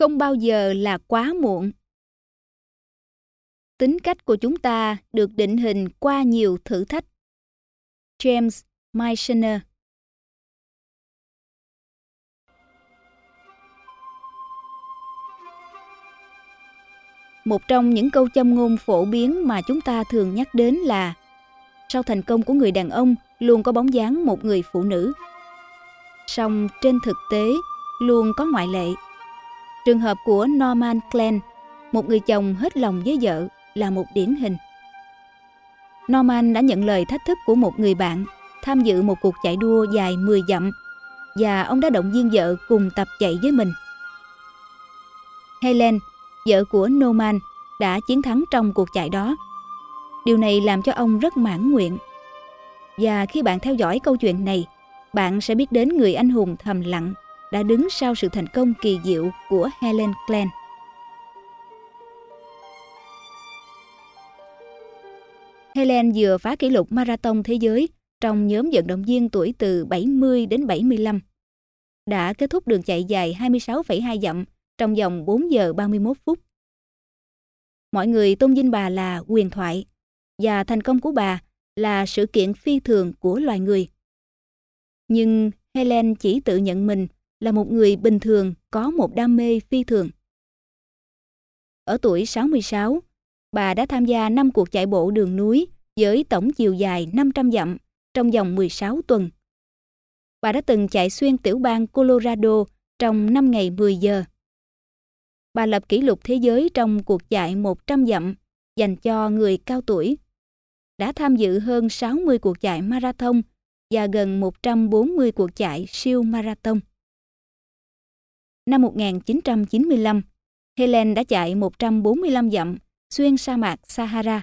Không bao giờ là quá muộn. Tính cách của chúng ta được định hình qua nhiều thử thách. James meissner Một trong những câu châm ngôn phổ biến mà chúng ta thường nhắc đến là, sau thành công của người đàn ông, luôn có bóng dáng một người phụ nữ. Song trên thực tế, luôn có ngoại lệ. Trường hợp của Norman Glenn, một người chồng hết lòng với vợ, là một điển hình. Norman đã nhận lời thách thức của một người bạn tham dự một cuộc chạy đua dài 10 dặm và ông đã động viên vợ cùng tập chạy với mình. Helen, vợ của Norman, đã chiến thắng trong cuộc chạy đó. Điều này làm cho ông rất mãn nguyện. Và khi bạn theo dõi câu chuyện này, bạn sẽ biết đến người anh hùng thầm lặng đã đứng sau sự thành công kỳ diệu của Helen Klein. Helen vừa phá kỷ lục marathon thế giới trong nhóm vận động viên tuổi từ 70 đến 75. Đã kết thúc đường chạy dài 26,2 dặm trong vòng 4 giờ 31 phút. Mọi người tôn vinh bà là quyền thoại và thành công của bà là sự kiện phi thường của loài người. Nhưng Helen chỉ tự nhận mình là một người bình thường có một đam mê phi thường. Ở tuổi 66, bà đã tham gia 5 cuộc chạy bộ đường núi với tổng chiều dài 500 dặm trong vòng 16 tuần. Bà đã từng chạy xuyên tiểu bang Colorado trong 5 ngày 10 giờ. Bà lập kỷ lục thế giới trong cuộc chạy 100 dặm dành cho người cao tuổi. Đã tham dự hơn 60 cuộc chạy marathon và gần 140 cuộc chạy siêu marathon. Năm 1995, Helen đã chạy 145 dặm xuyên sa mạc Sahara.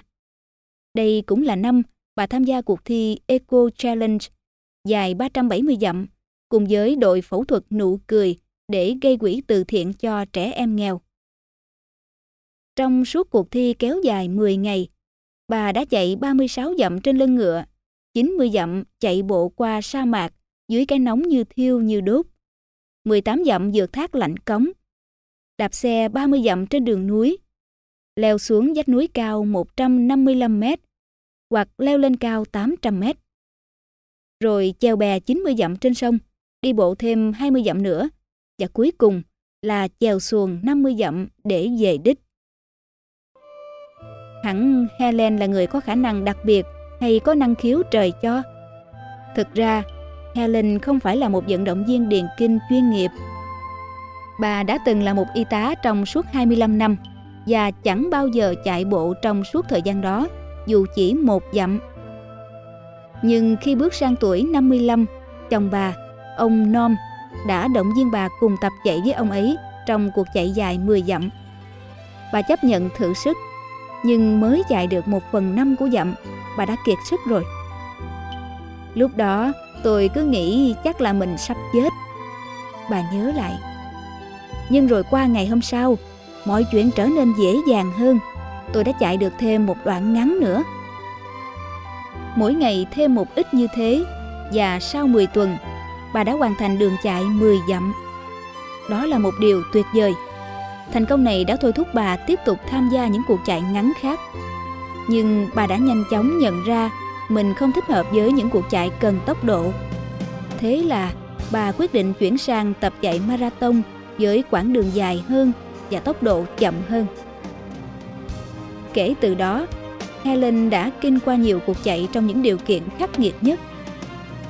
Đây cũng là năm bà tham gia cuộc thi Eco Challenge dài 370 dặm cùng với đội phẫu thuật nụ cười để gây quỹ từ thiện cho trẻ em nghèo. Trong suốt cuộc thi kéo dài 10 ngày, bà đã chạy 36 dặm trên lưng ngựa, 90 dặm chạy bộ qua sa mạc dưới cái nóng như thiêu như đốt, 18 dặm vượt thác lạnh cống, đạp xe 30 dặm trên đường núi, leo xuống vách núi cao 155 m hoặc leo lên cao 800 m. Rồi chèo bè 90 dặm trên sông, đi bộ thêm 20 dặm nữa và cuối cùng là chèo xuồng 50 dặm để về đích. Hẳn Helen là người có khả năng đặc biệt hay có năng khiếu trời cho. Thực ra, Helen không phải là một vận động viên điền kinh chuyên nghiệp. Bà đã từng là một y tá trong suốt 25 năm và chẳng bao giờ chạy bộ trong suốt thời gian đó, dù chỉ một dặm. Nhưng khi bước sang tuổi 55, chồng bà, ông Nom, đã động viên bà cùng tập chạy với ông ấy trong cuộc chạy dài 10 dặm. Bà chấp nhận thử sức, nhưng mới chạy được một phần năm của dặm, bà đã kiệt sức rồi. Lúc đó, tôi cứ nghĩ chắc là mình sắp chết. Bà nhớ lại. Nhưng rồi qua ngày hôm sau, mọi chuyện trở nên dễ dàng hơn. Tôi đã chạy được thêm một đoạn ngắn nữa. Mỗi ngày thêm một ít như thế và sau 10 tuần, bà đã hoàn thành đường chạy 10 dặm. Đó là một điều tuyệt vời. Thành công này đã thôi thúc bà tiếp tục tham gia những cuộc chạy ngắn khác. Nhưng bà đã nhanh chóng nhận ra mình không thích hợp với những cuộc chạy cần tốc độ. Thế là bà quyết định chuyển sang tập chạy marathon với quãng đường dài hơn và tốc độ chậm hơn. Kể từ đó, Helen đã kinh qua nhiều cuộc chạy trong những điều kiện khắc nghiệt nhất.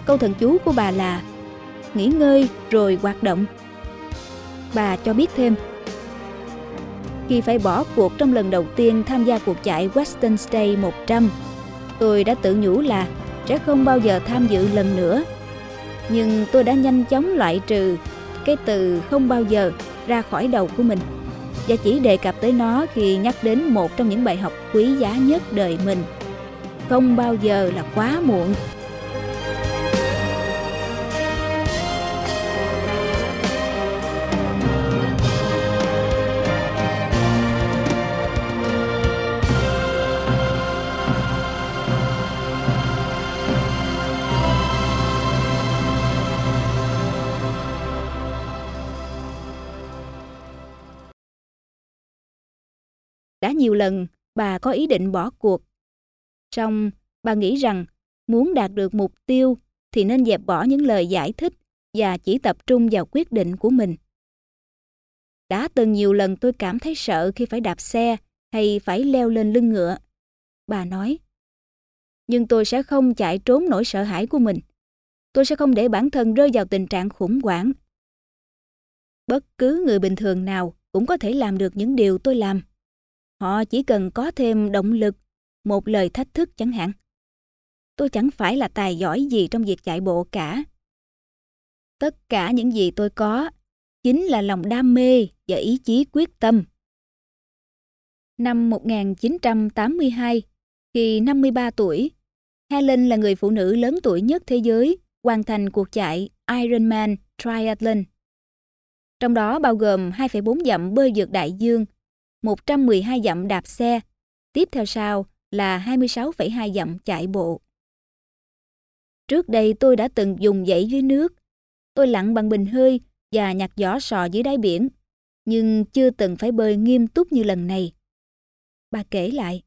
Câu thần chú của bà là nghỉ ngơi rồi hoạt động. Bà cho biết thêm, khi phải bỏ cuộc trong lần đầu tiên tham gia cuộc chạy Western State 100, tôi đã tự nhủ là sẽ không bao giờ tham dự lần nữa. Nhưng tôi đã nhanh chóng loại trừ cái từ không bao giờ ra khỏi đầu của mình, và chỉ đề cập tới nó khi nhắc đến một trong những bài học quý giá nhất đời mình. Không bao giờ là quá muộn Đã nhiều lần bà có ý định bỏ cuộc. Xong, bà nghĩ rằng muốn đạt được mục tiêu thì nên dẹp bỏ những lời giải thích và chỉ tập trung vào quyết định của mình. Đã từng nhiều lần tôi cảm thấy sợ khi phải đạp xe hay phải leo lên lưng ngựa. Bà nói, nhưng tôi sẽ không chạy trốn nỗi sợ hãi của mình. Tôi sẽ không để bản thân rơi vào tình trạng khủng hoảng. Bất cứ người bình thường nào cũng có thể làm được những điều tôi làm. Họ chỉ cần có thêm động lực, một lời thách thức chẳng hạn. Tôi chẳng phải là tài giỏi gì trong việc chạy bộ cả. Tất cả những gì tôi có chính là lòng đam mê và ý chí quyết tâm. Năm 1982, khi 53 tuổi, Helen là người phụ nữ lớn tuổi nhất thế giới hoàn thành cuộc chạy Ironman Triathlon. Trong đó bao gồm 2,4 dặm bơi vượt đại dương, 112 dặm đạp xe, tiếp theo sau là 26,2 dặm chạy bộ. Trước đây tôi đã từng dùng dãy dưới nước. Tôi lặn bằng bình hơi và nhặt giỏ sò dưới đáy biển, nhưng chưa từng phải bơi nghiêm túc như lần này. Bà kể lại.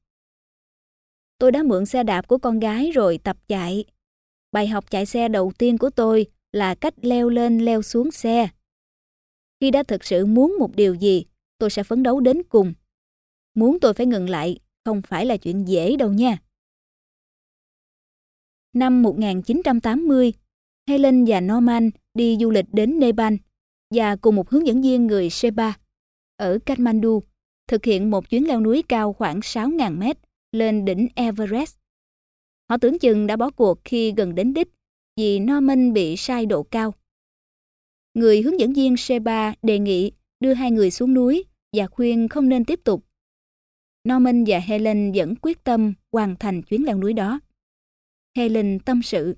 Tôi đã mượn xe đạp của con gái rồi tập chạy. Bài học chạy xe đầu tiên của tôi là cách leo lên leo xuống xe. Khi đã thực sự muốn một điều gì, tôi sẽ phấn đấu đến cùng. Muốn tôi phải ngừng lại không phải là chuyện dễ đâu nha. Năm 1980, Helen và Norman đi du lịch đến Nepal và cùng một hướng dẫn viên người Seba ở Kathmandu thực hiện một chuyến leo núi cao khoảng 6.000 mét lên đỉnh Everest. Họ tưởng chừng đã bỏ cuộc khi gần đến đích vì Norman bị sai độ cao. Người hướng dẫn viên Seba đề nghị đưa hai người xuống núi và khuyên không nên tiếp tục. Norman và Helen vẫn quyết tâm hoàn thành chuyến leo núi đó. Helen tâm sự.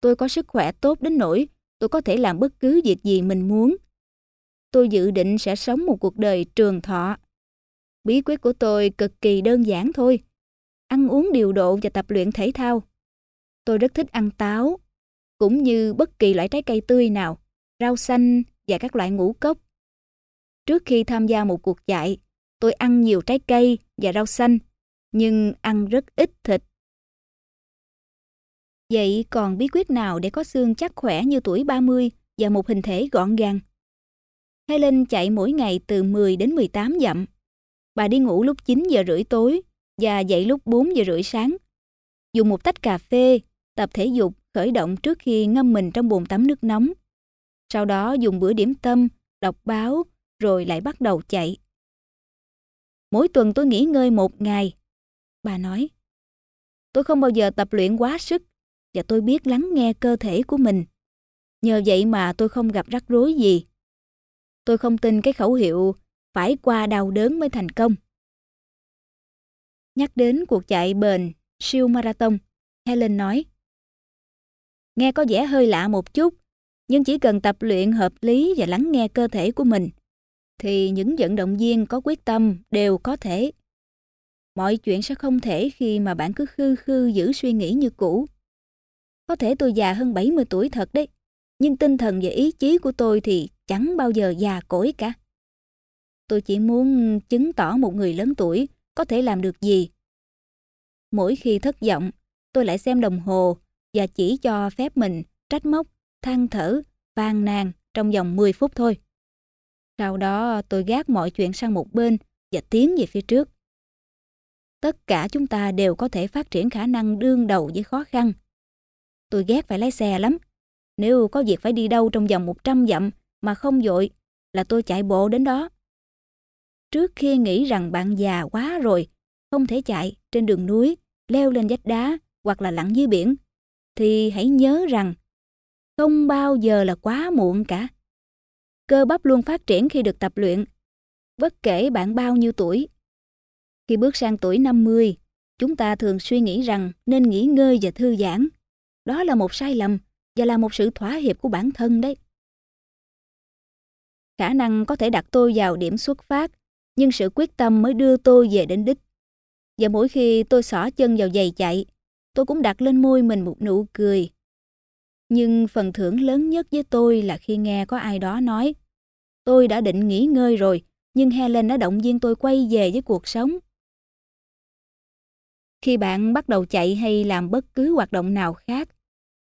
Tôi có sức khỏe tốt đến nỗi tôi có thể làm bất cứ việc gì mình muốn. Tôi dự định sẽ sống một cuộc đời trường thọ. Bí quyết của tôi cực kỳ đơn giản thôi. Ăn uống điều độ và tập luyện thể thao. Tôi rất thích ăn táo, cũng như bất kỳ loại trái cây tươi nào, rau xanh và các loại ngũ cốc. Trước khi tham gia một cuộc chạy, tôi ăn nhiều trái cây và rau xanh, nhưng ăn rất ít thịt. Vậy còn bí quyết nào để có xương chắc khỏe như tuổi 30 và một hình thể gọn gàng? Helen chạy mỗi ngày từ 10 đến 18 dặm. Bà đi ngủ lúc 9 giờ rưỡi tối và dậy lúc 4 giờ rưỡi sáng. Dùng một tách cà phê, tập thể dục, khởi động trước khi ngâm mình trong bồn tắm nước nóng. Sau đó dùng bữa điểm tâm, đọc báo, rồi lại bắt đầu chạy. Mỗi tuần tôi nghỉ ngơi một ngày. Bà nói, tôi không bao giờ tập luyện quá sức và tôi biết lắng nghe cơ thể của mình. Nhờ vậy mà tôi không gặp rắc rối gì. Tôi không tin cái khẩu hiệu phải qua đau đớn mới thành công. Nhắc đến cuộc chạy bền siêu marathon, Helen nói Nghe có vẻ hơi lạ một chút, nhưng chỉ cần tập luyện hợp lý và lắng nghe cơ thể của mình, thì những vận động viên có quyết tâm đều có thể. Mọi chuyện sẽ không thể khi mà bạn cứ khư khư giữ suy nghĩ như cũ. Có thể tôi già hơn 70 tuổi thật đấy, nhưng tinh thần và ý chí của tôi thì chẳng bao giờ già cỗi cả. Tôi chỉ muốn chứng tỏ một người lớn tuổi có thể làm được gì. Mỗi khi thất vọng, tôi lại xem đồng hồ và chỉ cho phép mình trách móc, than thở, phàn nàn trong vòng 10 phút thôi. Sau đó tôi gác mọi chuyện sang một bên và tiến về phía trước. Tất cả chúng ta đều có thể phát triển khả năng đương đầu với khó khăn. Tôi ghét phải lái xe lắm. Nếu có việc phải đi đâu trong vòng 100 dặm mà không dội là tôi chạy bộ đến đó. Trước khi nghĩ rằng bạn già quá rồi, không thể chạy trên đường núi, leo lên vách đá hoặc là lặn dưới biển, thì hãy nhớ rằng không bao giờ là quá muộn cả. Cơ bắp luôn phát triển khi được tập luyện, bất kể bạn bao nhiêu tuổi. Khi bước sang tuổi 50, chúng ta thường suy nghĩ rằng nên nghỉ ngơi và thư giãn. Đó là một sai lầm và là một sự thỏa hiệp của bản thân đấy. Khả năng có thể đặt tôi vào điểm xuất phát, nhưng sự quyết tâm mới đưa tôi về đến đích. Và mỗi khi tôi xỏ chân vào giày chạy, tôi cũng đặt lên môi mình một nụ cười. Nhưng phần thưởng lớn nhất với tôi là khi nghe có ai đó nói Tôi đã định nghỉ ngơi rồi, nhưng Helen đã động viên tôi quay về với cuộc sống. Khi bạn bắt đầu chạy hay làm bất cứ hoạt động nào khác,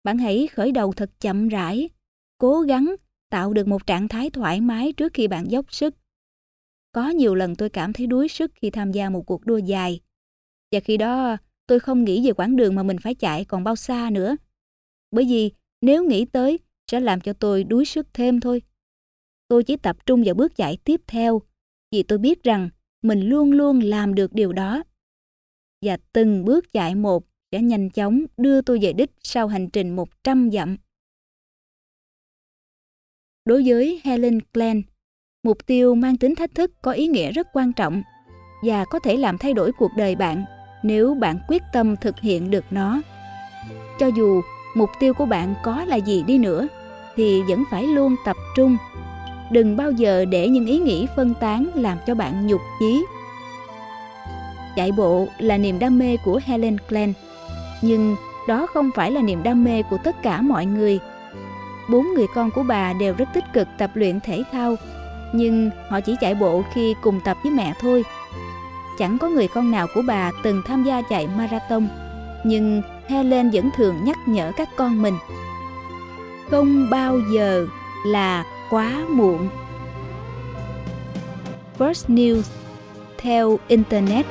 bạn hãy khởi đầu thật chậm rãi, cố gắng tạo được một trạng thái thoải mái trước khi bạn dốc sức. Có nhiều lần tôi cảm thấy đuối sức khi tham gia một cuộc đua dài. Và khi đó tôi không nghĩ về quãng đường mà mình phải chạy còn bao xa nữa. Bởi vì nếu nghĩ tới sẽ làm cho tôi đuối sức thêm thôi. Tôi chỉ tập trung vào bước chạy tiếp theo vì tôi biết rằng mình luôn luôn làm được điều đó. Và từng bước chạy một sẽ nhanh chóng đưa tôi về đích sau hành trình 100 dặm. Đối với Helen Glenn, mục tiêu mang tính thách thức có ý nghĩa rất quan trọng và có thể làm thay đổi cuộc đời bạn nếu bạn quyết tâm thực hiện được nó. Cho dù mục tiêu của bạn có là gì đi nữa thì vẫn phải luôn tập trung. Đừng bao giờ để những ý nghĩ phân tán làm cho bạn nhục chí. Chạy bộ là niềm đam mê của Helen Glenn, nhưng đó không phải là niềm đam mê của tất cả mọi người. Bốn người con của bà đều rất tích cực tập luyện thể thao, nhưng họ chỉ chạy bộ khi cùng tập với mẹ thôi. Chẳng có người con nào của bà từng tham gia chạy marathon, nhưng Helen vẫn thường nhắc nhở các con mình. Không bao giờ là quá muộn. First News, theo Internet